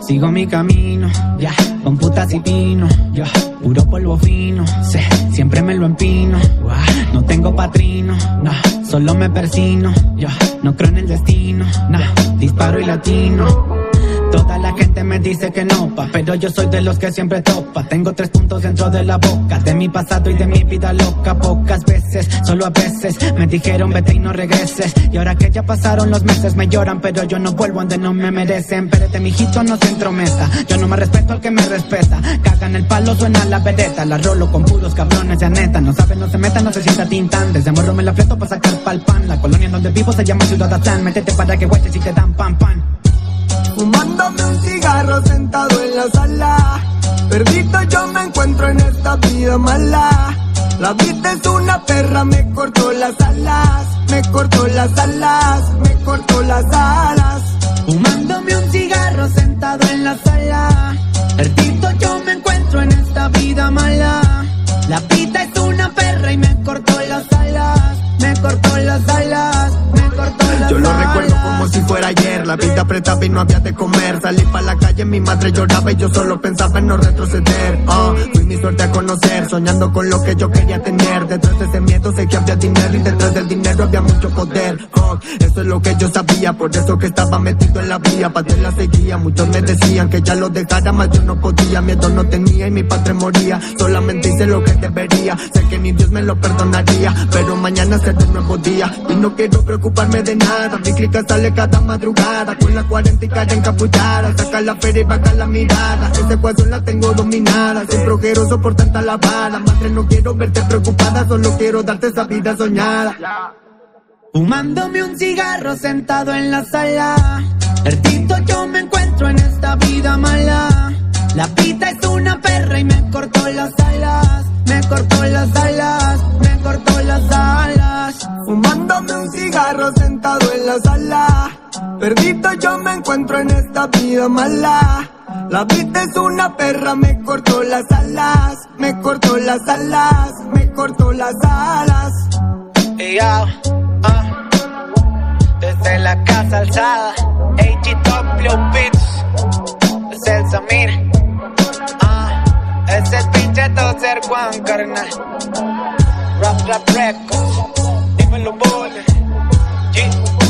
sigo mi camino, ya, con putas y pino, ya, puro polvo fino, sé, siempre me lo empino, no tengo patrino, no, solo me persino, ya, no creo en el destino, nah, disparo y latino. Toda la gente me dice que no, pa, pero yo soy de los que siempre topa. Tengo tres puntos dentro de la boca, de mi pasado y de mi vida loca. Pocas veces, solo a veces, me dijeron vete y no regreses. Y ahora que ya pasaron los meses, me lloran, pero yo no vuelvo donde no me merecen. Espérate, mijito, no se entrometa. Yo no me respeto al que me respeta. Cagan el palo, suena la vereta. La rolo con puros cabrones, ya neta. No saben, no se metan, no se sienta tintan. Desde morro me la fleto para sacar pa'l pan. La colonia en donde vivo se llama Ciudad Atlán. Métete para que guaches y te dan pan pan. Fumándome un cigarro sentado en la sala. Perdido yo me encuentro en esta vida mala. La vida es una perra, me cortó las alas, me cortó las alas, me cortó las alas. Fumándome un cigarro sentado en la sala. Perdido yo me encuentro en esta vida mala. La vida como si fuera ayer. La vida apretaba y no había de comer. Salí para la calle, mi madre lloraba y yo solo pensaba en no retroceder. Ah, fui mi suerte a conocer, soñando con lo que yo quería tener. Detrás de ese miedo sé que había dinero y detrás del dinero había mucho poder. Eso es lo que yo sabía, por eso que estaba metido en la vía. Padre la seguía, muchos me decían que ya lo dejara, más yo no podía. Miedo no tenía y mi padre moría. Solamente hice lo que debería. Sé que ni Dios me lo perdonaría, pero mañana será un nuevo día. Y no quiero preocuparme de nada. Mi clica sale cada madrugada. Con la 40 y encapuchada. Saca la feria y baja la mirada. Ese cuadro la tengo dominada. Soy projeroso por tanta la bala. Madre, no quiero verte preocupada. Solo quiero darte esa vida soñada. Fumándome un cigarro sentado en la sala. Perdido yo me encuentro en esta vida mala. La vida es una perra y me cortó las alas. Me cortó las alas, me cortó las alas. Un cigarro sentado en la sala. Perdido yo me encuentro en esta vida mala. La vida es una perra, me cortó las alas. Me cortó las alas, me cortó las alas. Yo, ah, desde la casa alzada, HW Beats, es el Samir, ah, es pinche Tozer Juan, carnal, Rap Rap Records. in the morning. Yeah.